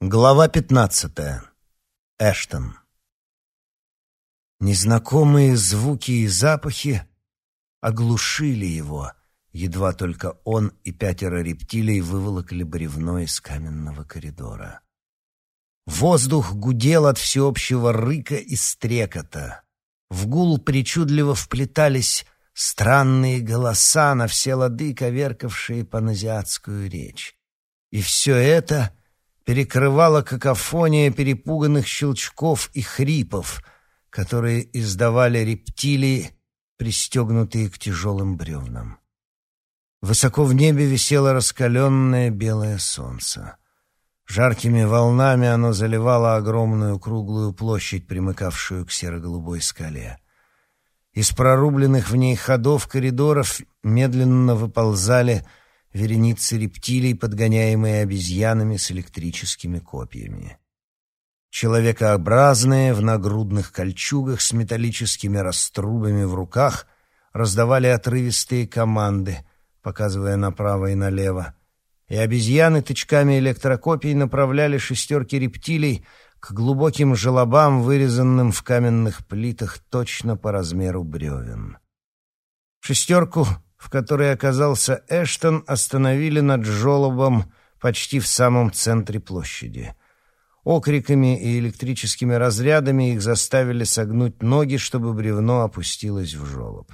Глава пятнадцатая. Эштон. Незнакомые звуки и запахи оглушили его, едва только он и пятеро рептилий выволокли бревно из каменного коридора. Воздух гудел от всеобщего рыка и стрекота. В гул причудливо вплетались странные голоса на все лады, коверкавшие паназиатскую речь. И все это — перекрывала какофония перепуганных щелчков и хрипов, которые издавали рептилии, пристегнутые к тяжелым бревнам. Высоко в небе висело раскаленное белое солнце. Жаркими волнами оно заливало огромную круглую площадь, примыкавшую к серо-голубой скале. Из прорубленных в ней ходов коридоров медленно выползали вереницы рептилий, подгоняемые обезьянами с электрическими копьями. Человекообразные в нагрудных кольчугах с металлическими раструбами в руках раздавали отрывистые команды, показывая направо и налево, и обезьяны тычками электрокопий направляли шестерки рептилий к глубоким желобам, вырезанным в каменных плитах точно по размеру бревен. Шестерку в которой оказался Эштон, остановили над жолобом почти в самом центре площади. Окриками и электрическими разрядами их заставили согнуть ноги, чтобы бревно опустилось в жолоб.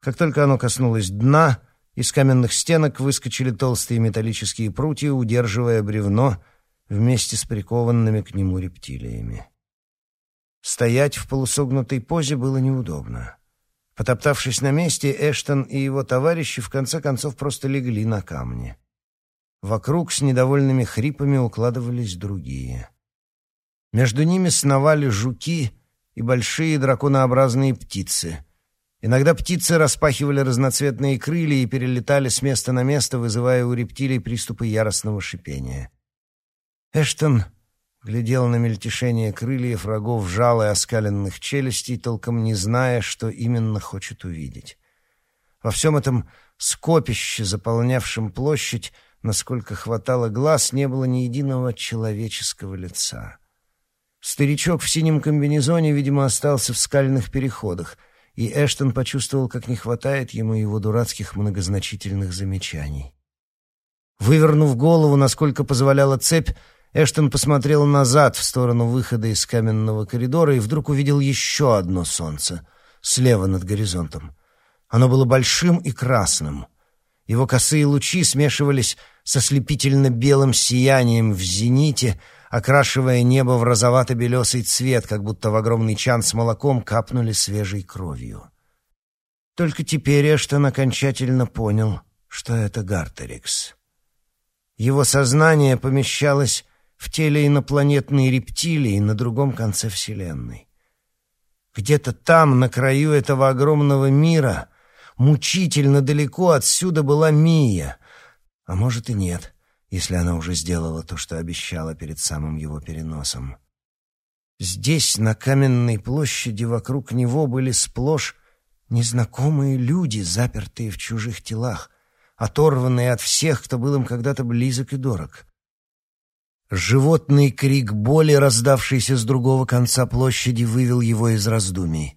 Как только оно коснулось дна, из каменных стенок выскочили толстые металлические прутья, удерживая бревно вместе с прикованными к нему рептилиями. Стоять в полусогнутой позе было неудобно. Потоптавшись на месте, Эштон и его товарищи в конце концов просто легли на камни. Вокруг с недовольными хрипами укладывались другие. Между ними сновали жуки и большие драконообразные птицы. Иногда птицы распахивали разноцветные крылья и перелетали с места на место, вызывая у рептилий приступы яростного шипения. Эштон глядел на мельтешение крыльев, рогов, жал и оскаленных челюстей, толком не зная, что именно хочет увидеть. Во всем этом скопище, заполнявшем площадь, насколько хватало глаз, не было ни единого человеческого лица. Старичок в синем комбинезоне, видимо, остался в скальных переходах, и Эштон почувствовал, как не хватает ему его дурацких многозначительных замечаний. Вывернув голову, насколько позволяла цепь, Эштон посмотрел назад, в сторону выхода из каменного коридора, и вдруг увидел еще одно солнце, слева над горизонтом. Оно было большим и красным. Его косые лучи смешивались со слепительно-белым сиянием в зените, окрашивая небо в розовато-белесый цвет, как будто в огромный чан с молоком капнули свежей кровью. Только теперь Эштон окончательно понял, что это Гартерикс. Его сознание помещалось в теле инопланетной рептилии на другом конце Вселенной. Где-то там, на краю этого огромного мира, мучительно далеко отсюда была Мия. А может и нет, если она уже сделала то, что обещала перед самым его переносом. Здесь, на каменной площади, вокруг него были сплошь незнакомые люди, запертые в чужих телах, оторванные от всех, кто был им когда-то близок и дорог. Животный крик боли, раздавшийся с другого конца площади, вывел его из раздумий.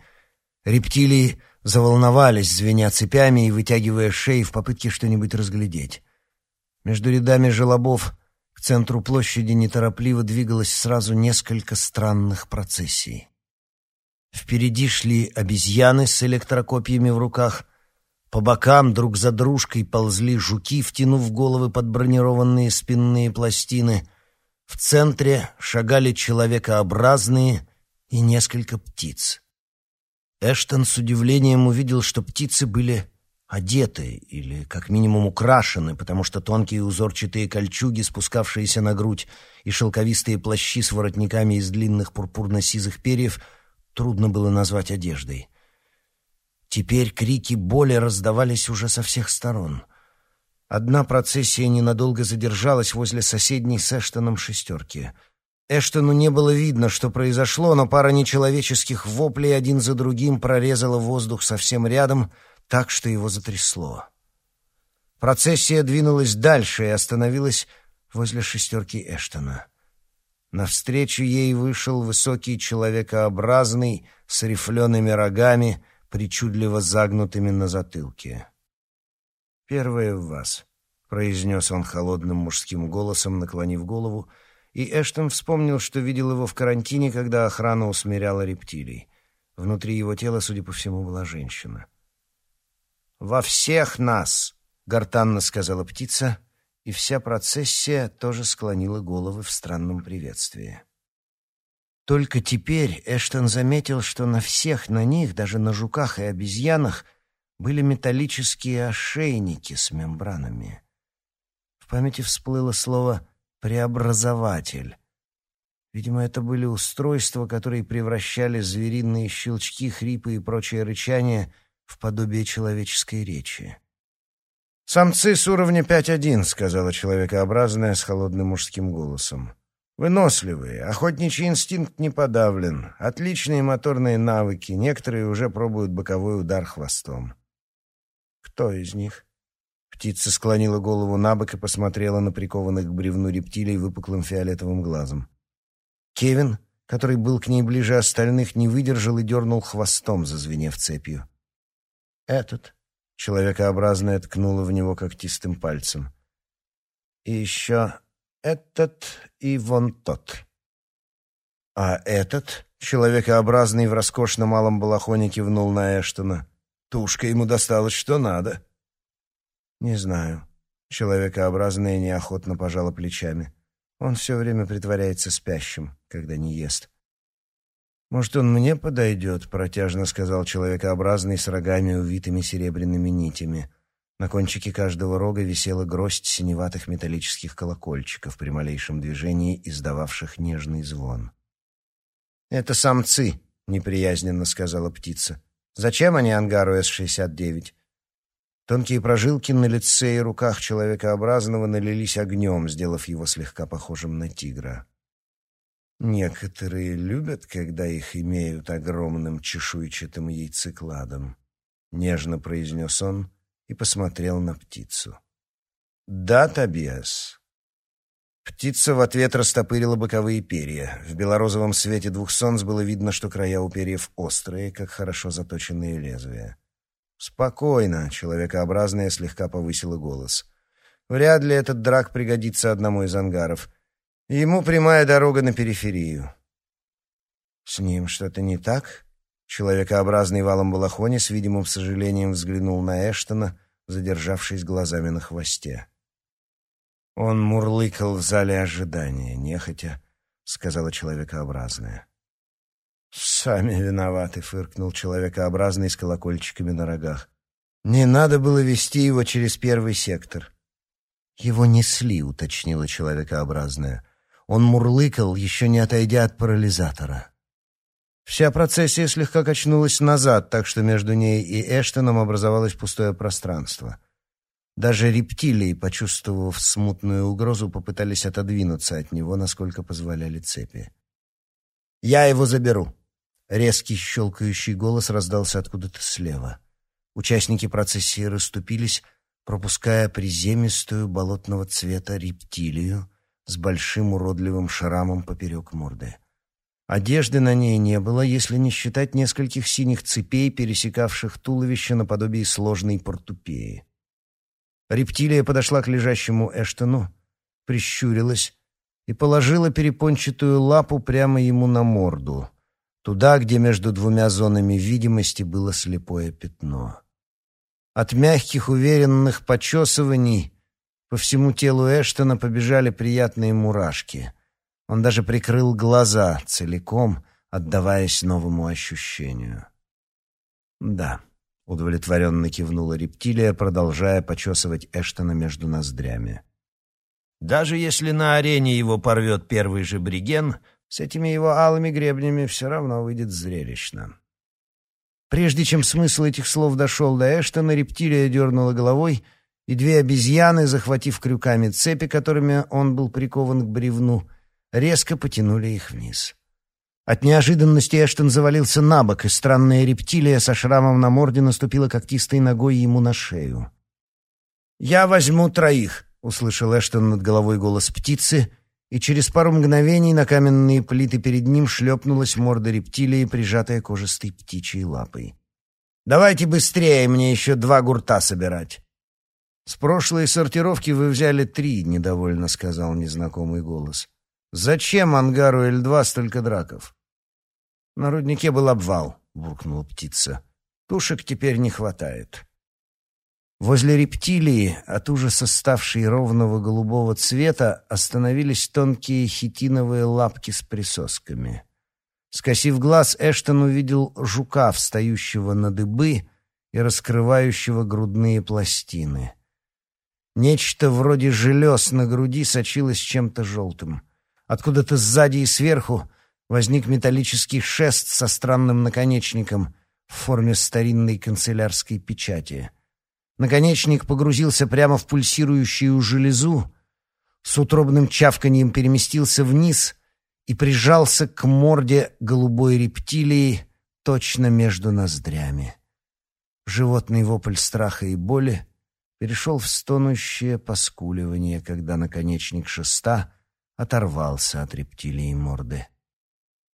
Рептилии заволновались, звеня цепями и вытягивая шеи в попытке что-нибудь разглядеть. Между рядами желобов к центру площади неторопливо двигалось сразу несколько странных процессий. Впереди шли обезьяны с электрокопьями в руках, по бокам друг за дружкой ползли жуки, втянув головы под бронированные спинные пластины — в центре шагали человекообразные и несколько птиц. Эштон с удивлением увидел, что птицы были одеты или как минимум украшены, потому что тонкие узорчатые кольчуги, спускавшиеся на грудь, и шелковистые плащи с воротниками из длинных пурпурно-сизых перьев трудно было назвать одеждой. Теперь крики боли раздавались уже со всех сторон — Одна процессия ненадолго задержалась возле соседней с Эштоном шестерки. Эштону не было видно, что произошло, но пара нечеловеческих воплей один за другим прорезала воздух совсем рядом, так что его затрясло. Процессия двинулась дальше и остановилась возле шестерки Эштона. Навстречу ей вышел высокий человекообразный с рифлеными рогами, причудливо загнутыми на затылке. «Первое в вас», — произнес он холодным мужским голосом, наклонив голову, и Эштон вспомнил, что видел его в карантине, когда охрана усмиряла рептилий. Внутри его тела, судя по всему, была женщина. «Во всех нас!» — гортанно сказала птица, и вся процессия тоже склонила головы в странном приветствии. Только теперь Эштон заметил, что на всех на них, даже на жуках и обезьянах, были металлические ошейники с мембранами. В памяти всплыло слово «преобразователь». Видимо, это были устройства, которые превращали звериные щелчки, хрипы и прочее рычание в подобие человеческой речи. «Самцы с уровня 5-1», — сказала человекообразная с холодным мужским голосом. «Выносливые, охотничий инстинкт не подавлен, отличные моторные навыки, некоторые уже пробуют боковой удар хвостом». «Кто из них?» Птица склонила голову на бок и посмотрела на прикованных к бревну рептилий выпуклым фиолетовым глазом. Кевин, который был к ней ближе остальных, не выдержал и дернул хвостом, зазвенев цепью. «Этот», Человекообразная ткнула в него когтистым пальцем. «И еще этот и вон тот». «А этот?» — человекообразный в роскошно малом балахоне кивнул на Эштона. «Тушка ему досталась что надо». «Не знаю». Человекообразная неохотно пожала плечами. Он все время притворяется спящим, когда не ест. «Может, он мне подойдет?» — протяжно сказал человекообразный с рогами, увитыми серебряными нитями. На кончике каждого рога висела гроздь синеватых металлических колокольчиков при малейшем движении, издававших нежный звон. «Это самцы», — неприязненно сказала птица. «Зачем они ангару С-69?» Тонкие прожилки на лице и руках человекообразного налились огнем, сделав его слегка похожим на тигра. Некоторые любят, когда их имеют огромным чешуйчатым яйцекладом, нежно произнес он и посмотрел на птицу. Да, Тобиас. Птица в ответ растопырила боковые перья. В белорозовом свете двух солнц было видно, что края у перьев острые, как хорошо заточенные лезвия. «Спокойно», — человекообразная слегка повысила голос. «Вряд ли этот драк пригодится одному из ангаров. Ему прямая дорога на периферию. С ним что-то не так? Человекообразный валом балахоне с видимым сожалением взглянул на Эштона, задержавшись глазами на хвосте. Он мурлыкал в зале ожидания, нехотя, сказала человекообразная. «Сами виноваты», — фыркнул человекообразный с колокольчиками на рогах. «Не надо было вести его через первый сектор». «Его несли», — уточнила человекообразная. Он мурлыкал, еще не отойдя от парализатора. Вся процессия слегка качнулась назад, так что между ней и Эштоном образовалось пустое пространство. Даже рептилии, почувствовав смутную угрозу, попытались отодвинуться от него, насколько позволяли цепи. «Я его заберу!» Резкий щелкающий голос раздался откуда-то слева. Участники процессии расступились, пропуская приземистую болотного цвета рептилию, с большим уродливым шрамом поперек морды. Одежды на ней не было, если не считать нескольких синих цепей, пересекавших туловище наподобие сложной портупеи. Рептилия подошла к лежащему Эштону, прищурилась и положила перепончатую лапу прямо ему на морду, туда, где между двумя зонами видимости было слепое пятно. От мягких уверенных почесываний по всему телу Эштона побежали приятные мурашки. Он даже прикрыл глаза целиком, отдаваясь новому ощущению. «Да», — удовлетворенно кивнула рептилия, продолжая почесывать Эштона между ноздрями. «Даже если на арене его порвет первый же бриген, с этими его алыми гребнями все равно выйдет зрелищно». Прежде чем смысл этих слов дошел до Эштона, рептилия дернула головой — и две обезьяны, захватив крюками цепи, которыми он был прикован к бревну, резко потянули их вниз. От неожиданности Эштон завалился на бок, и странная рептилия со шрамом на морде наступила когтистой ногой ему на шею. «Я возьму троих», — услышал Эштон над головой голос птицы, и через пару мгновений на каменные плиты перед ним шлепнулась морда рептилии, прижатая кожистой птичьей лапой. «Давайте быстрее, мне еще два гурта собирать». «С прошлой сортировки вы взяли три», — недовольно сказал незнакомый голос. «Зачем ангару Л-2 столько драков?» «На руднике был обвал», — буркнула птица. «Тушек теперь не хватает». Возле рептилии, от ужаса ставшей ровного голубого цвета, остановились тонкие хитиновые лапки с присосками. Скосив глаз, Эштон увидел жука, встающего на дыбы и раскрывающего грудные пластины. Нечто вроде желез на груди сочилось чем-то желтым. Откуда-то сзади и сверху возник металлический шест со странным наконечником в форме старинной канцелярской печати. Наконечник погрузился прямо в пульсирующую железу, с утробным чавканьем переместился вниз и прижался к морде голубой рептилии точно между ноздрями. Животный вопль страха и боли перешел в стонущее поскуливание, когда наконечник шеста оторвался от рептилии морды.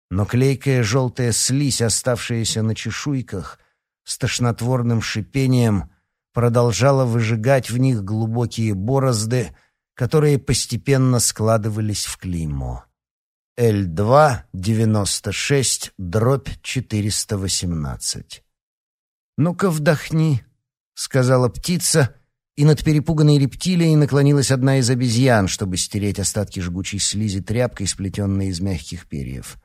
Но клейкая желтая слизь, оставшаяся на чешуйках, с тошнотворным шипением продолжала выжигать в них глубокие борозды, которые постепенно складывались в клеймо. Л2-96, дробь 418. «Ну-ка вдохни», — сказала птица, и над перепуганной рептилией наклонилась одна из обезьян, чтобы стереть остатки жгучей слизи тряпкой, сплетенной из мягких перьев.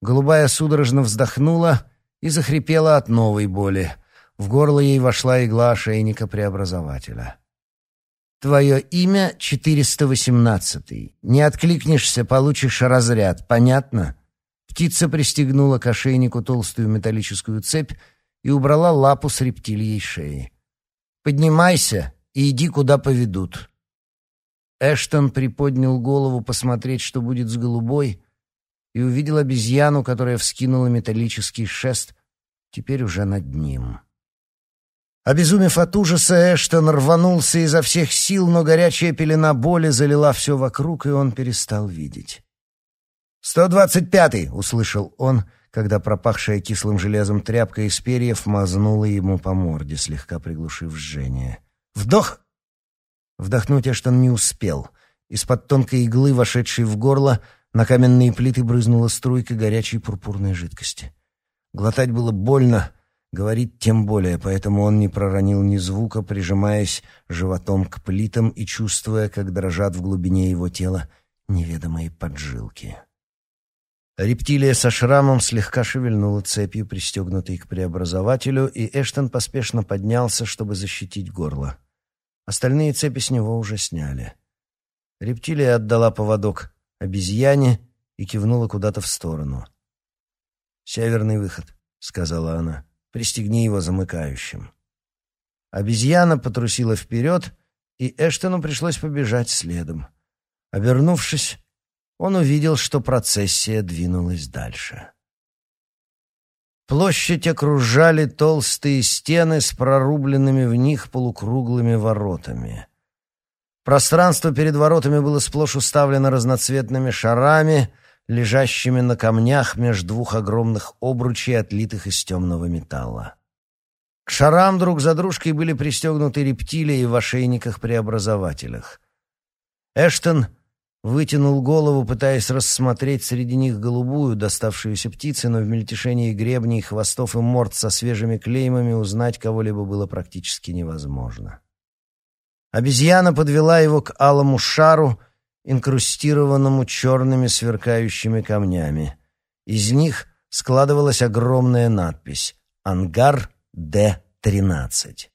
Голубая судорожно вздохнула и захрипела от новой боли. В горло ей вошла игла ошейника преобразователя. «Твое имя 418. Не откликнешься, получишь разряд. Понятно?» Птица пристегнула к ошейнику толстую металлическую цепь и убрала лапу с рептильей шеи. «Поднимайся и иди, куда поведут». Эштон приподнял голову посмотреть, что будет с голубой, и увидел обезьяну, которая вскинула металлический шест, теперь уже над ним. Обезумев от ужаса, Эштон рванулся изо всех сил, но горячая пелена боли залила все вокруг, и он перестал видеть. «Сто двадцать пятый!» — услышал он, когда пропахшая кислым железом тряпка из перьев мазнула ему по морде, слегка приглушив жжение. «Вдох!» Вдохнуть Эштон не успел. Из-под тонкой иглы, вошедшей в горло, на каменные плиты брызнула струйка горячей пурпурной жидкости. Глотать было больно, говорить тем более, поэтому он не проронил ни звука, прижимаясь животом к плитам и чувствуя, как дрожат в глубине его тела неведомые поджилки. Рептилия со шрамом слегка шевельнула цепью, пристегнутой к преобразователю, и Эштон поспешно поднялся, чтобы защитить горло. Остальные цепи с него уже сняли. Рептилия отдала поводок обезьяне и кивнула куда-то в сторону. «Северный выход», — сказала она. «Пристегни его замыкающим». Обезьяна потрусила вперед, и Эштону пришлось побежать следом. Обернувшись, он увидел, что процессия двинулась дальше. Площадь окружали толстые стены с прорубленными в них полукруглыми воротами. Пространство перед воротами было сплошь уставлено разноцветными шарами, лежащими на камнях между двух огромных обручей, отлитых из темного металла. К шарам друг за дружкой были пристегнуты рептилии в ошейниках-преобразователях. Эштон вытянул голову, пытаясь рассмотреть среди них голубую, доставшуюся птицы, но в мельтешении гребней, хвостов и морд со свежими клеймами узнать кого-либо было практически невозможно. Обезьяна подвела его к алому шару, инкрустированному черными сверкающими камнями. Из них складывалась огромная надпись «Ангар Д-13».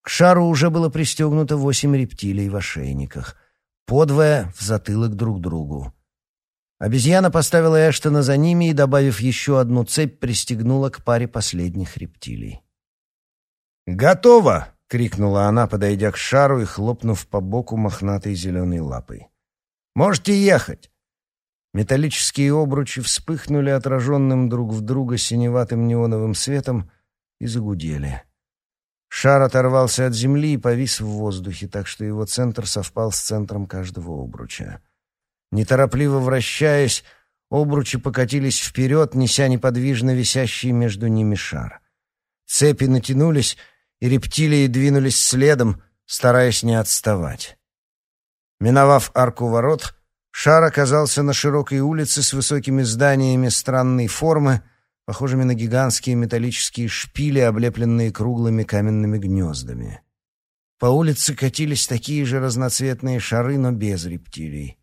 К шару уже было пристегнуто восемь рептилий в ошейниках — подвое в затылок друг другу. Обезьяна поставила Эштона за ними и, добавив еще одну цепь, пристегнула к паре последних рептилий. «Готово!» — крикнула она, подойдя к шару и хлопнув по боку мохнатой зеленой лапой. «Можете ехать!» Металлические обручи вспыхнули отраженным друг в друга синеватым неоновым светом и загудели. Шар оторвался от земли и повис в воздухе, так что его центр совпал с центром каждого обруча. Неторопливо вращаясь, обручи покатились вперед, неся неподвижно висящий между ними шар. Цепи натянулись, и рептилии двинулись следом, стараясь не отставать. Миновав арку ворот, шар оказался на широкой улице с высокими зданиями странной формы, похожими на гигантские металлические шпили, облепленные круглыми каменными гнездами. По улице катились такие же разноцветные шары, но без рептилий.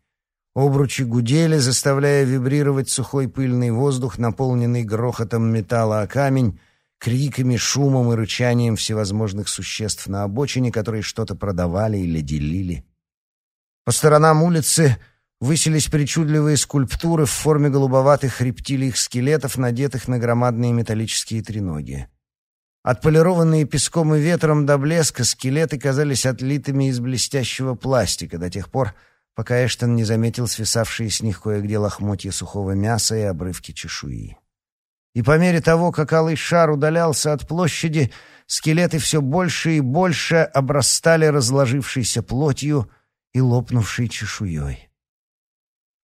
Обручи гудели, заставляя вибрировать сухой пыльный воздух, наполненный грохотом металла о камень, криками, шумом и рычанием всевозможных существ на обочине, которые что-то продавали или делили. По сторонам улицы высились причудливые скульптуры в форме голубоватых рептилий скелетов, надетых на громадные металлические треноги. Отполированные песком и ветром до блеска, скелеты казались отлитыми из блестящего пластика до тех пор, пока Эштон не заметил свисавшие с них кое-где лохмотья сухого мяса и обрывки чешуи. И по мере того, как алый шар удалялся от площади, скелеты все больше и больше обрастали разложившейся плотью и лопнувшей чешуей.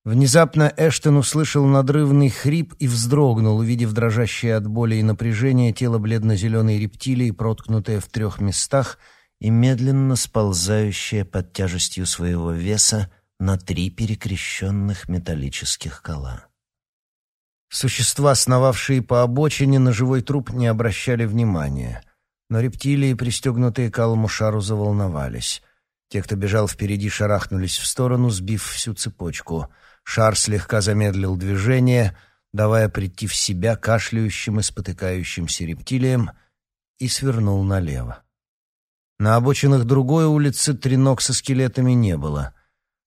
Внезапно Эштон услышал надрывный хрип и вздрогнул, увидев дрожащее от боли и напряжения тело бледно-зеленой рептилии, проткнутое в трех местах и медленно сползающее под тяжестью своего веса на три перекрещенных металлических кола. Существа, сновавшие по обочине, на живой труп не обращали внимания, но рептилии, пристегнутые к алому шару, заволновались. Те, кто бежал впереди, шарахнулись в сторону, сбив всю цепочку — Шар слегка замедлил движение, давая прийти в себя кашляющим и спотыкающимся рептилиям, и свернул налево. На обочинах другой улицы треног со скелетами не было.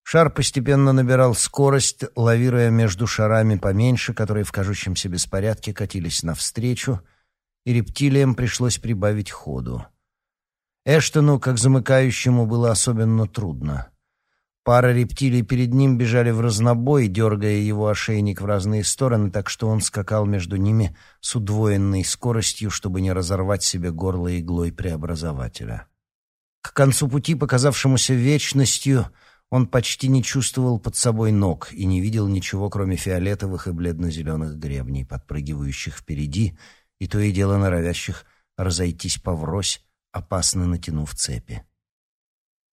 Шар постепенно набирал скорость, лавируя между шарами поменьше, которые в кажущемся беспорядке катились навстречу, и рептилиям пришлось прибавить ходу. Эштону, как замыкающему, было особенно трудно. Пара рептилий перед ним бежали в разнобой, дергая его ошейник в разные стороны, так что он скакал между ними с удвоенной скоростью, чтобы не разорвать себе горло иглой преобразователя. К концу пути, показавшемуся вечностью, он почти не чувствовал под собой ног и не видел ничего, кроме фиолетовых и бледно-зеленых гребней, подпрыгивающих впереди и то и дело норовящих разойтись поврось, опасно натянув цепи.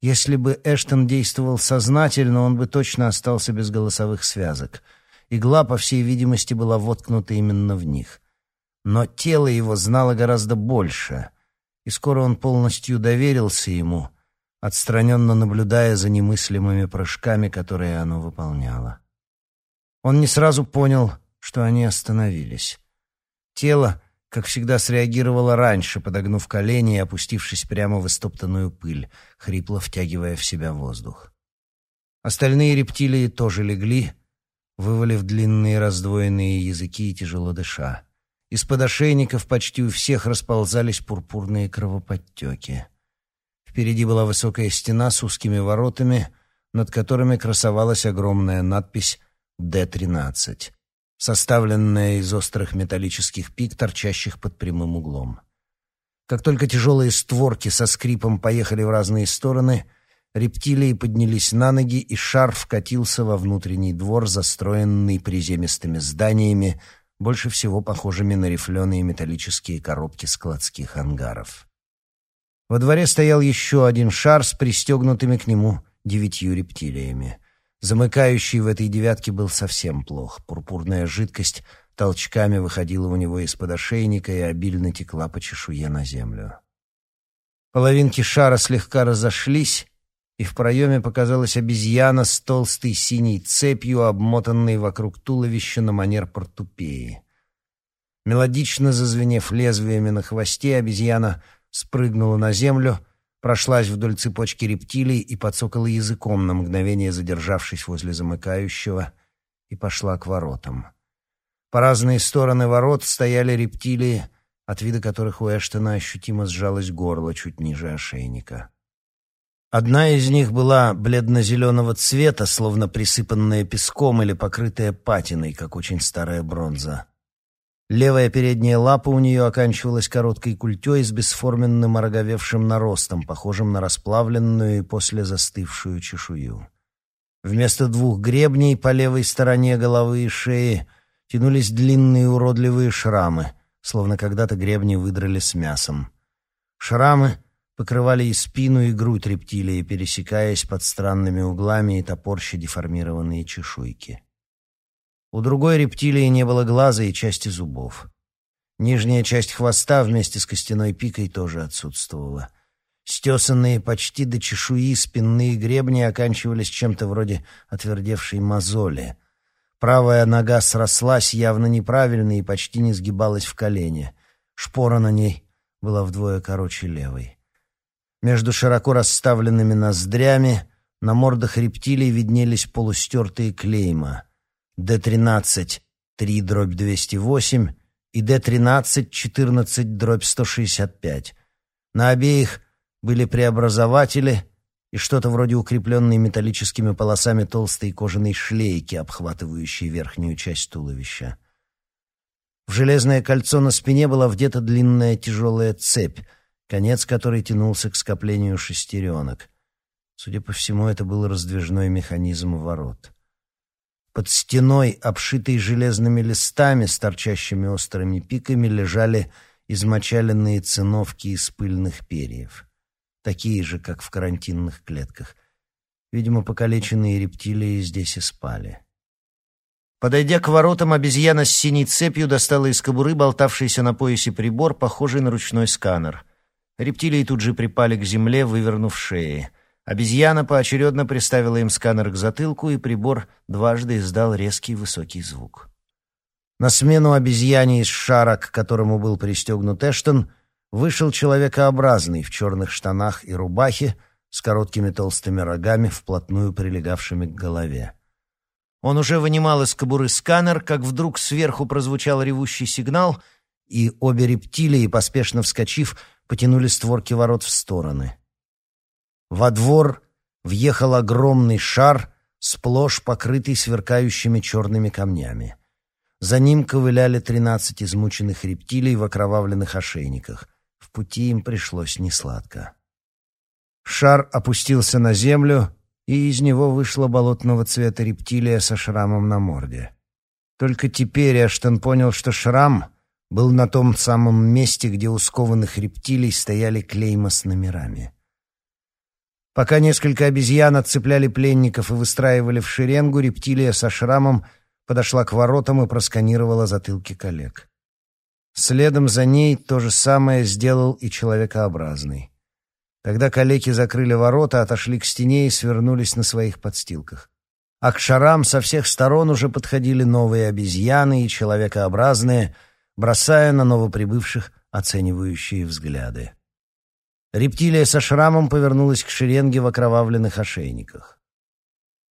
Если бы Эштон действовал сознательно, он бы точно остался без голосовых связок. Игла, по всей видимости, была воткнута именно в них. Но тело его знало гораздо больше, и скоро он полностью доверился ему, отстраненно наблюдая за немыслимыми прыжками, которые оно выполняло. Он не сразу понял, что они остановились. Тело, как всегда, среагировала раньше, подогнув колени и опустившись прямо в истоптанную пыль, хрипло втягивая в себя воздух. Остальные рептилии тоже легли, вывалив длинные раздвоенные языки и тяжело дыша. Из-под ошейников почти у всех расползались пурпурные кровоподтеки. Впереди была высокая стена с узкими воротами, над которыми красовалась огромная надпись «Д-13» составленная из острых металлических пик, торчащих под прямым углом. Как только тяжелые створки со скрипом поехали в разные стороны, рептилии поднялись на ноги, и шар вкатился во внутренний двор, застроенный приземистыми зданиями, больше всего похожими на рифленые металлические коробки складских ангаров. Во дворе стоял еще один шар с пристегнутыми к нему девятью рептилиями. Замыкающий в этой девятке был совсем плох. Пурпурная жидкость толчками выходила у него из-под ошейника и обильно текла по чешуе на землю. Половинки шара слегка разошлись, и в проеме показалась обезьяна с толстой синей цепью, обмотанной вокруг туловища на манер портупеи. Мелодично зазвенев лезвиями на хвосте, обезьяна спрыгнула на землю — прошлась вдоль цепочки рептилий и подсокала языком на мгновение, задержавшись возле замыкающего, и пошла к воротам. По разные стороны ворот стояли рептилии, от вида которых у Эштона ощутимо сжалось горло чуть ниже ошейника. Одна из них была бледно-зеленого цвета, словно присыпанная песком или покрытая патиной, как очень старая бронза. Левая передняя лапа у нее оканчивалась короткой культей с бесформенным ороговевшим наростом, похожим на расплавленную и после застывшую чешую. Вместо двух гребней по левой стороне головы и шеи тянулись длинные уродливые шрамы, словно когда-то гребни выдрали с мясом. Шрамы покрывали и спину, и грудь рептилии, пересекаясь под странными углами и топорща деформированные чешуйки. У другой рептилии не было глаза и части зубов. Нижняя часть хвоста вместе с костяной пикой тоже отсутствовала. Стесанные почти до чешуи спинные гребни оканчивались чем-то вроде отвердевшей мозоли. Правая нога срослась явно неправильно и почти не сгибалась в колене. Шпора на ней была вдвое короче левой. Между широко расставленными ноздрями на мордах рептилий виднелись полустертые клейма. Д-13 3 дробь 208 и Д-13 14 дробь 165. На обеих были преобразователи и что-то вроде укрепленной металлическими полосами толстой кожаной шлейки, обхватывающей верхнюю часть туловища. В железное кольцо на спине была вдета длинная тяжелая цепь, конец которой тянулся к скоплению шестеренок. Судя по всему, это был раздвижной механизм ворот. Под стеной, обшитой железными листами с торчащими острыми пиками, лежали измочаленные циновки из пыльных перьев такие же, как в карантинных клетках. Видимо, покалеченные рептилии здесь и спали. Подойдя к воротам, обезьяна с синей цепью достала из кобуры болтавшийся на поясе прибор, похожий на ручной сканер. Рептилии тут же припали к земле, вывернув шеи. Обезьяна поочередно приставила им сканер к затылку, и прибор дважды издал резкий высокий звук. На смену обезьяне из шара, к которому был пристегнут Эштон, вышел человекообразный в черных штанах и рубахе с короткими толстыми рогами, вплотную прилегавшими к голове. Он уже вынимал из кобуры сканер, как вдруг сверху прозвучал ревущий сигнал, и обе рептилии, поспешно вскочив, потянули створки ворот в стороны. Во двор въехал огромный шар, сплошь покрытый сверкающими черными камнями. За ним ковыляли тринадцать измученных рептилий в окровавленных ошейниках пути им пришлось несладко. Шар опустился на землю, и из него вышла болотного цвета рептилия со шрамом на морде. Только теперь Эштон понял, что шрам был на том самом месте, где у скованных рептилий стояли клейма с номерами. Пока несколько обезьян отцепляли пленников и выстраивали в шеренгу, рептилия со шрамом подошла к воротам и просканировала затылки коллег. Следом за ней то же самое сделал и человекообразный. Тогда калеки закрыли ворота, отошли к стене и свернулись на своих подстилках. А к шарам со всех сторон уже подходили новые обезьяны и человекообразные, бросая на новоприбывших оценивающие взгляды. Рептилия со шрамом повернулась к шеренге в окровавленных ошейниках.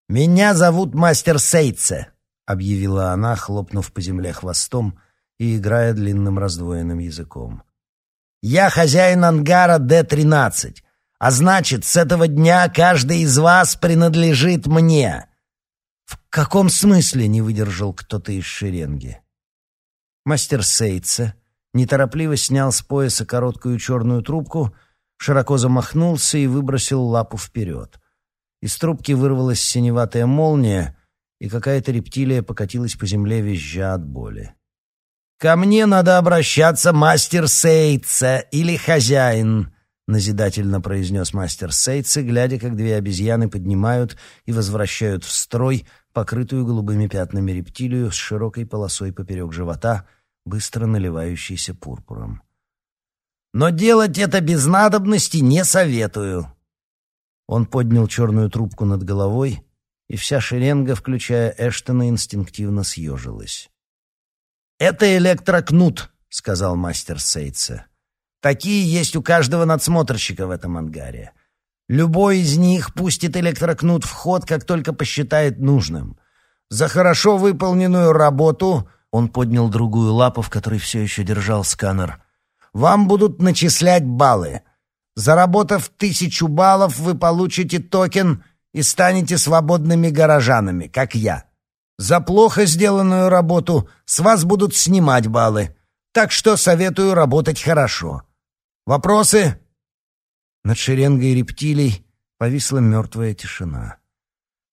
«Меня зовут мастер Сейтсе», — объявила она, хлопнув по земле хвостом — и играя длинным раздвоенным языком. «Я хозяин ангара Д-13, а значит, с этого дня каждый из вас принадлежит мне». «В каком смысле?» — не выдержал кто-то из шеренги. Мастер Сейтса неторопливо снял с пояса короткую черную трубку, широко замахнулся и выбросил лапу вперед. Из трубки вырвалась синеватая молния, и какая-то рептилия покатилась по земле, визжа от боли. «Ко мне надо обращаться мастер Сейтса или хозяин», — назидательно произнес мастер Сейтса, глядя, как две обезьяны поднимают и возвращают в строй покрытую голубыми пятнами рептилию с широкой полосой поперек живота, быстро наливающейся пурпуром. «Но делать это без надобности не советую». Он поднял черную трубку над головой, и вся шеренга, включая Эштона, инстинктивно съежилась. «Это электрокнут», — сказал мастер Сейтса. «Такие есть у каждого надсмотрщика в этом ангаре. Любой из них пустит электрокнут в ход, как только посчитает нужным. За хорошо выполненную работу...» Он поднял другую лапу, в которой все еще держал сканер. «Вам будут начислять баллы. Заработав тысячу баллов, вы получите токен и станете свободными горожанами, как я». За плохо сделанную работу с вас будут снимать баллы. Так что советую работать хорошо. Вопросы?» Над шеренгой рептилий повисла мертвая тишина.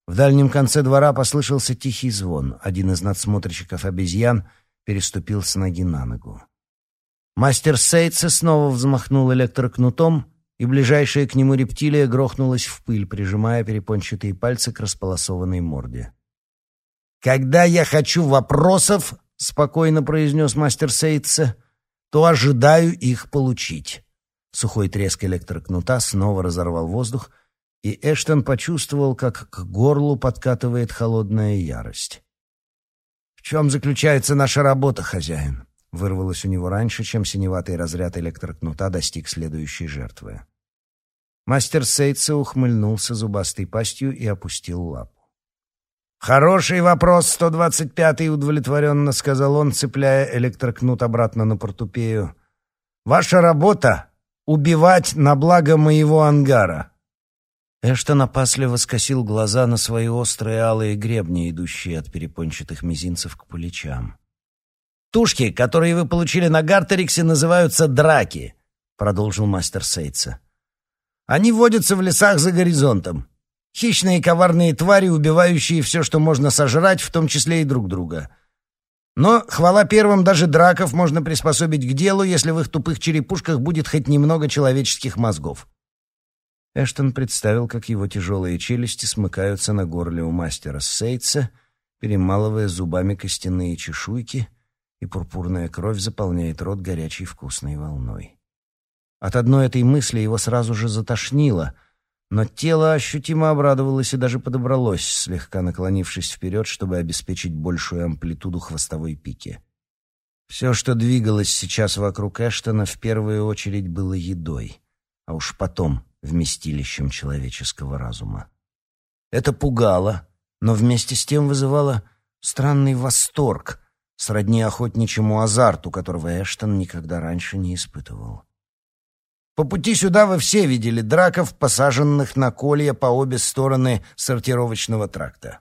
В дальнем конце двора послышался тихий звон. Один из надсмотрщиков обезьян переступил с ноги на ногу. Мастер Сейтса снова взмахнул электрокнутом, и ближайшая к нему рептилия грохнулась в пыль, прижимая перепончатые пальцы к располосованной морде. «Когда я хочу вопросов», — спокойно произнес мастер Сейтса, — «то ожидаю их получить». Сухой треск электрокнута снова разорвал воздух, и Эштон почувствовал, как к горлу подкатывает холодная ярость. «В чем заключается наша работа, хозяин?» Вырвалось у него раньше, чем синеватый разряд электрокнута достиг следующей жертвы. Мастер Сейтса ухмыльнулся зубастой пастью и опустил лапу. «Хороший вопрос, 125-й», — удовлетворенно сказал он, цепляя электрокнут обратно на портупею. «Ваша работа — убивать на благо моего ангара». Эштон опасливо скосил глаза на свои острые алые гребни, идущие от перепончатых мизинцев к плечам. «Тушки, которые вы получили на Гартериксе, называются драки», — продолжил мастер Сейтса. «Они водятся в лесах за горизонтом. Хищные коварные твари, убивающие все, что можно сожрать, в том числе и друг друга. Но, хвала первым, даже драков можно приспособить к делу, если в их тупых черепушках будет хоть немного человеческих мозгов». Эштон представил, как его тяжелые челюсти смыкаются на горле у мастера Сейтса, перемалывая зубами костяные чешуйки, и пурпурная кровь заполняет рот горячей вкусной волной. От одной этой мысли его сразу же затошнило, но тело ощутимо обрадовалось и даже подобралось, слегка наклонившись вперед, чтобы обеспечить большую амплитуду хвостовой пики. Все, что двигалось сейчас вокруг Эштона, в первую очередь было едой, а уж потом — вместилищем человеческого разума. Это пугало, но вместе с тем вызывало странный восторг, сродни охотничьему азарту, которого Эштон никогда раньше не испытывал. По пути сюда вы все видели драков, посаженных на колья по обе стороны сортировочного тракта.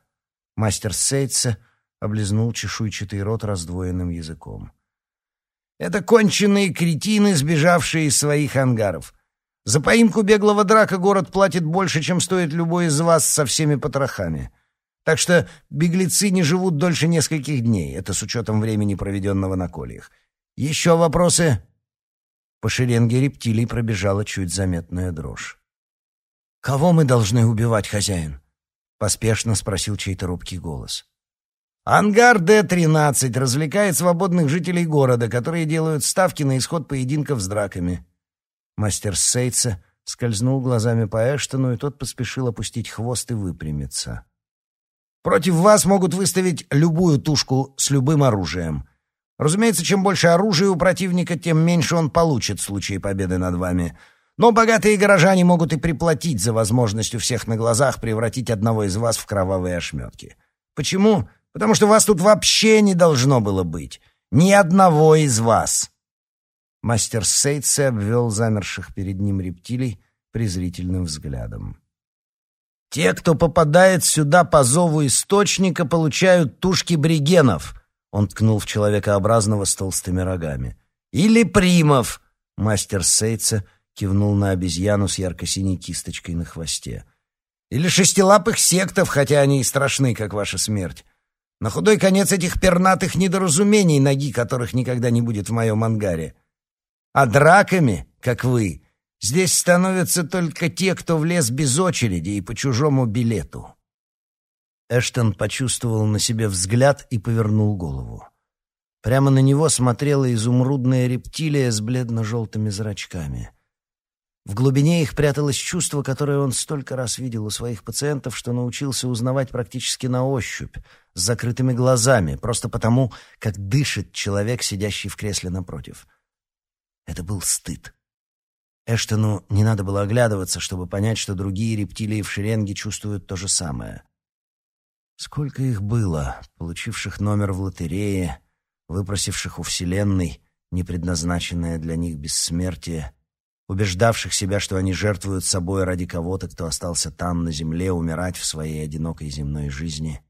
Мастер Сейтса облизнул чешуйчатый рот раздвоенным языком. Это конченые кретины, сбежавшие из своих ангаров. За поимку беглого драка город платит больше, чем стоит любой из вас со всеми потрохами. Так что беглецы не живут дольше нескольких дней. Это с учетом времени, проведенного на кольях. Еще вопросы?» По шеренге рептилий пробежала чуть заметная дрожь. «Кого мы должны убивать, хозяин?» — поспешно спросил чей-то робкий голос. «Ангар Д-13 развлекает свободных жителей города, которые делают ставки на исход поединков с драками», Мастер Сейтса скользнул глазами по Эштону, и тот поспешил опустить хвост и выпрямиться. «Против вас могут выставить любую тушку с любым оружием. Разумеется, чем больше оружия у противника, тем меньше он получит в случае победы над вами. Но богатые горожане могут и приплатить за возможность у всех на глазах превратить одного из вас в кровавые ошметки. Почему? Потому что вас тут вообще не должно было быть. Ни одного из вас!» Мастер Сейтсе обвел замерших перед ним рептилий презрительным взглядом. «Те, кто попадает сюда по зову источника, получают тушки бригенов», — он ткнул в человекообразного с толстыми рогами. «Или примов», — мастер Сейтса кивнул на обезьяну с ярко-синей кисточкой на хвосте. «Или шестилапых сектов, хотя они и страшны, как ваша смерть. На худой конец этих пернатых недоразумений, ноги которых никогда не будет в моем ангаре. А драками, как вы, здесь становятся только те, кто влез без очереди и по чужому билету». Эштон почувствовал на себе взгляд и повернул голову. Прямо на него смотрела изумрудная рептилия с бледно-желтыми зрачками. В глубине их пряталось чувство, которое он столько раз видел у своих пациентов, что научился узнавать практически на ощупь, с закрытыми глазами, просто потому, как дышит человек, сидящий в кресле напротив — это был стыд. Эштону не надо было оглядываться, чтобы понять, что другие рептилии в шеренге чувствуют то же самое. Сколько их было, получивших номер в лотерее, выпросивших у Вселенной непредназначенное для них бессмертие, убеждавших себя, что они жертвуют собой ради кого-то, кто остался там, на земле, умирать в своей одинокой земной жизни.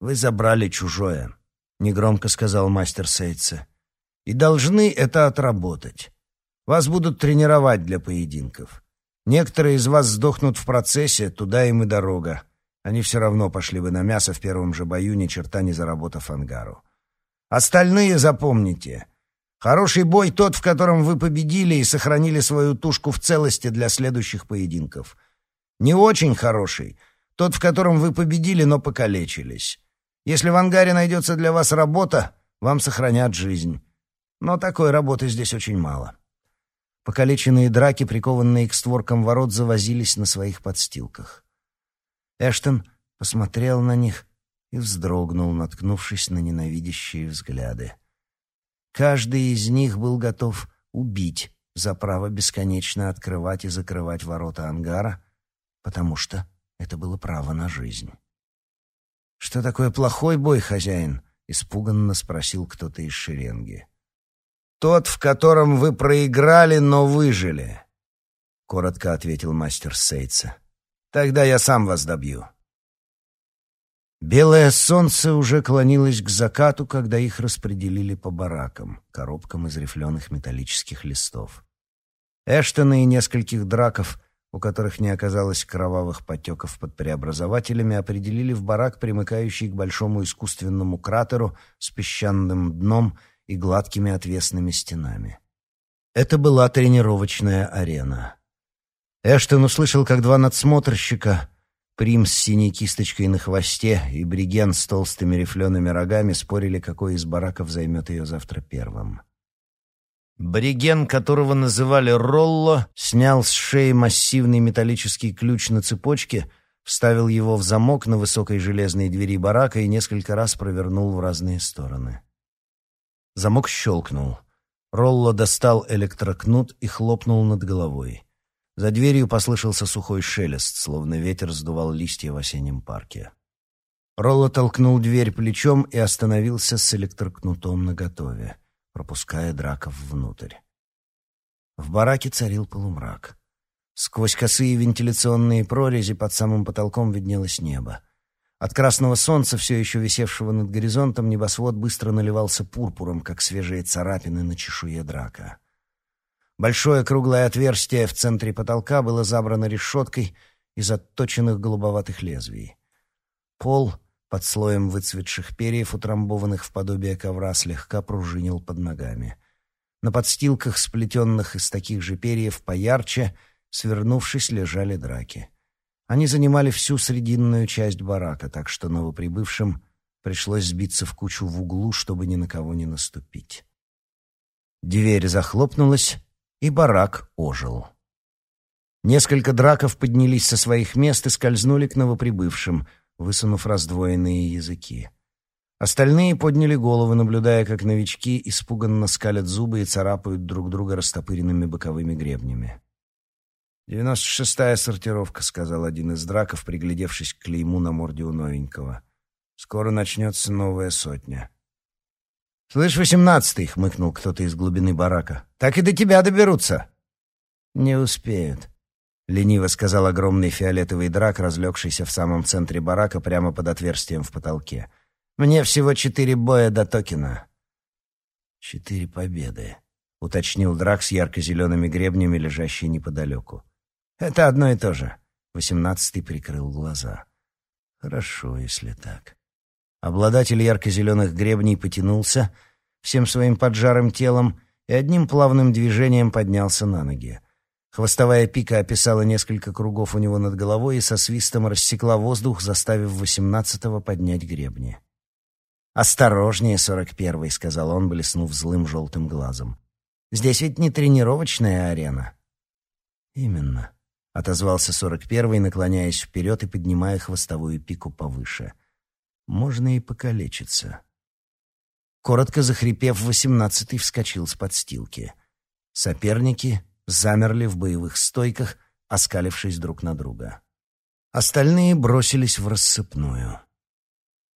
«Вы забрали чужое», — негромко сказал мастер Сейтса и должны это отработать. Вас будут тренировать для поединков. Некоторые из вас сдохнут в процессе, туда им и дорога. Они все равно пошли бы на мясо в первом же бою, ни черта не заработав ангару. Остальные запомните. Хороший бой тот, в котором вы победили и сохранили свою тушку в целости для следующих поединков. Не очень хороший — тот, в котором вы победили, но покалечились. Если в ангаре найдется для вас работа, вам сохранят жизнь. Но такой работы здесь очень мало. Покалеченные драки, прикованные к створкам ворот, завозились на своих подстилках. Эштон посмотрел на них и вздрогнул, наткнувшись на ненавидящие взгляды. Каждый из них был готов убить за право бесконечно открывать и закрывать ворота ангара, потому что это было право на жизнь. «Что такое плохой бой, хозяин?» — испуганно спросил кто-то из шеренги. «Тот, в котором вы проиграли, но выжили», — коротко ответил мастер Сейца. «Тогда я сам вас добью». Белое солнце уже клонилось к закату, когда их распределили по баракам, коробкам из рифленых металлических листов. Эштона и нескольких драков, у которых не оказалось кровавых потеков под преобразователями, определили в барак, примыкающий к большому искусственному кратеру с песчаным дном и гладкими отвесными стенами. Это была тренировочная арена. Эштон услышал, как два надсмотрщика — Прим с синей кисточкой на хвосте и Бриген с толстыми рифлеными рогами спорили, какой из бараков займет ее завтра первым. Бриген, которого называли Ролло, снял с шеи массивный металлический ключ на цепочке, вставил его в замок на высокой железной двери барака и несколько раз провернул в разные стороны. Замок щелкнул. Ролло достал электрокнут и хлопнул над головой. За дверью послышался сухой шелест, словно ветер сдувал листья в осеннем парке. Ролло толкнул дверь плечом и остановился с электрокнутом наготове, пропуская драков внутрь. В бараке царил полумрак. Сквозь косые вентиляционные прорези под самым потолком виднелось небо. От красного солнца, все еще висевшего над горизонтом, небосвод быстро наливался пурпуром, как свежие царапины на чешуе драка. Большое круглое отверстие в центре потолка было забрано решеткой из отточенных голубоватых лезвий. Пол под слоем выцветших перьев, утрамбованных в подобие ковра, слегка пружинил под ногами. На подстилках, сплетенных из таких же перьев поярче, свернувшись, лежали драки. Они занимали всю срединную часть барака, так что новоприбывшим пришлось сбиться в кучу в углу, чтобы ни на кого не наступить. Дверь захлопнулась, и барак ожил. Несколько драков поднялись со своих мест и скользнули к новоприбывшим, высунув раздвоенные языки. Остальные подняли головы, наблюдая, как новички испуганно скалят зубы и царапают друг друга растопыренными боковыми гребнями. «Девяносто шестая сортировка», — сказал один из драков, приглядевшись к клейму на морде у новенького. «Скоро начнется новая сотня». «Слышь, восемнадцатый!» — хмыкнул кто-то из глубины барака. «Так и до тебя доберутся!» «Не успеют», — лениво сказал огромный фиолетовый драк, разлегшийся в самом центре барака прямо под отверстием в потолке. «Мне всего четыре боя до Токена». «Четыре победы», — уточнил драк с ярко-зелеными гребнями, лежащий неподалеку. «Это одно и то же». Восемнадцатый прикрыл глаза. «Хорошо, если так». Обладатель ярко-зеленых гребней потянулся всем своим поджарым телом и одним плавным движением поднялся на ноги. Хвостовая пика описала несколько кругов у него над головой и со свистом рассекла воздух, заставив восемнадцатого поднять гребни. «Осторожнее, сорок первый», — сказал он, блеснув злым желтым глазом. «Здесь ведь не тренировочная арена». «Именно», — отозвался сорок первый, наклоняясь вперед и поднимая хвостовую пику повыше можно и покалечиться. Коротко захрипев, восемнадцатый вскочил с подстилки. Соперники замерли в боевых стойках, оскалившись друг на друга. Остальные бросились в рассыпную.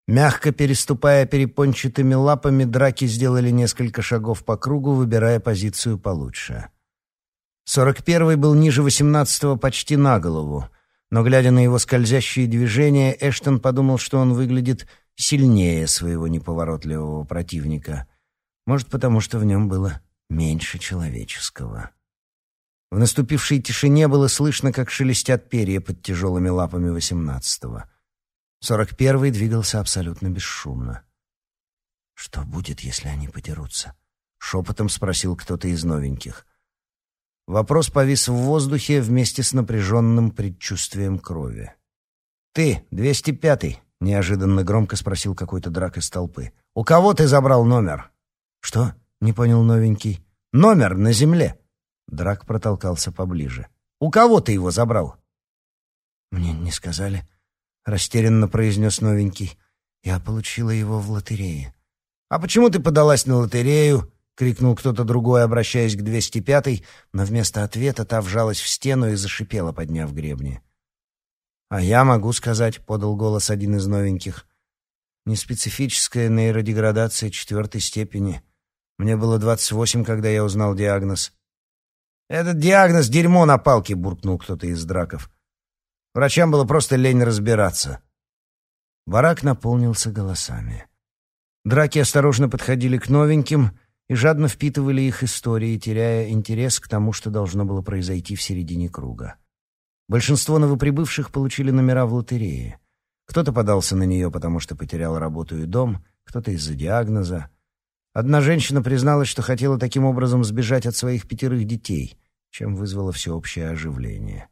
Мягко переступая перепончатыми лапами, драки сделали несколько шагов по кругу, выбирая позицию получше. Сорок первый был ниже восемнадцатого почти на голову — но, глядя на его скользящие движения, Эштон подумал, что он выглядит сильнее своего неповоротливого противника. Может, потому что в нем было меньше человеческого. В наступившей тишине было слышно, как шелестят перья под тяжелыми лапами восемнадцатого. Сорок первый двигался абсолютно бесшумно. «Что будет, если они подерутся?» — шепотом спросил кто-то из новеньких. Вопрос повис в воздухе вместе с напряженным предчувствием крови. «Ты, 205-й!» — неожиданно громко спросил какой-то драк из толпы. «У кого ты забрал номер?» «Что?» — не понял новенький. «Номер на земле!» Драк протолкался поближе. «У кого ты его забрал?» «Мне не сказали», — растерянно произнес новенький. «Я получила его в лотерее». «А почему ты подалась на лотерею?» — крикнул кто-то другой, обращаясь к 205-й, но вместо ответа та вжалась в стену и зашипела, подняв гребни. «А я могу сказать», — подал голос один из новеньких. «Неспецифическая нейродеградация четвертой степени. Мне было двадцать восемь, когда я узнал диагноз». «Этот диагноз — дерьмо на палке», — буркнул кто-то из драков. Врачам было просто лень разбираться. Барак наполнился голосами. Драки осторожно подходили к новеньким и жадно впитывали их истории, теряя интерес к тому, что должно было произойти в середине круга. Большинство новоприбывших получили номера в лотерее. Кто-то подался на нее, потому что потерял работу и дом, кто-то из-за диагноза. Одна женщина призналась, что хотела таким образом сбежать от своих пятерых детей, чем вызвало всеобщее оживление.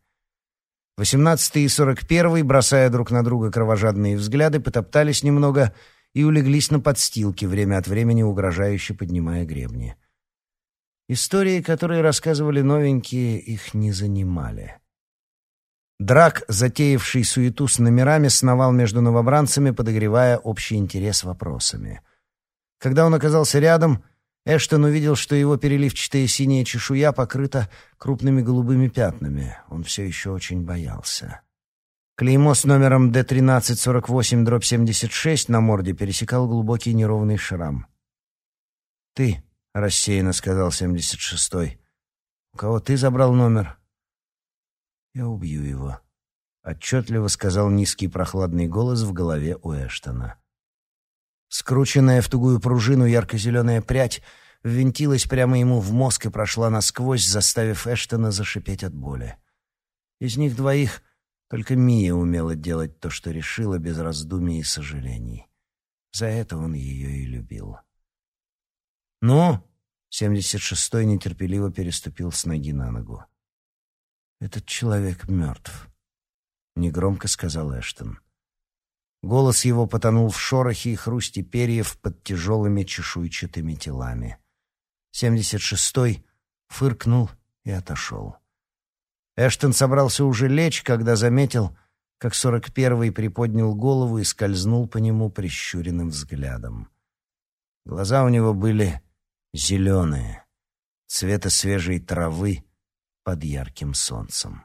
Восемнадцатый и сорок первый, бросая друг на друга кровожадные взгляды, потоптались немного и улеглись на подстилке, время от времени угрожающе поднимая гребни. Истории, которые рассказывали новенькие, их не занимали. Драк, затеявший суету с номерами, сновал между новобранцами, подогревая общий интерес вопросами. Когда он оказался рядом, Эштон увидел, что его переливчатая синяя чешуя покрыта крупными голубыми пятнами. Он все еще очень боялся. Клеймо с номером D1348-76 на морде пересекал глубокий неровный шрам. «Ты», — рассеянно сказал 76-й, — «у кого ты забрал номер?» «Я убью его», — отчетливо сказал низкий прохладный голос в голове у Эштона. Скрученная в тугую пружину ярко-зеленая прядь ввинтилась прямо ему в мозг и прошла насквозь, заставив Эштона зашипеть от боли. Из них двоих только Мия умела делать то, что решила, без раздумий и сожалений. За это он ее и любил. «Ну?» — семьдесят шестой нетерпеливо переступил с ноги на ногу. «Этот человек мертв», — негромко сказал Эштон. Голос его потонул в шорохе и хрусте перьев под тяжелыми чешуйчатыми телами. Семьдесят шестой фыркнул и отошел. Эштон собрался уже лечь, когда заметил, как сорок первый приподнял голову и скользнул по нему прищуренным взглядом. Глаза у него были зеленые, цвета свежей травы под ярким солнцем.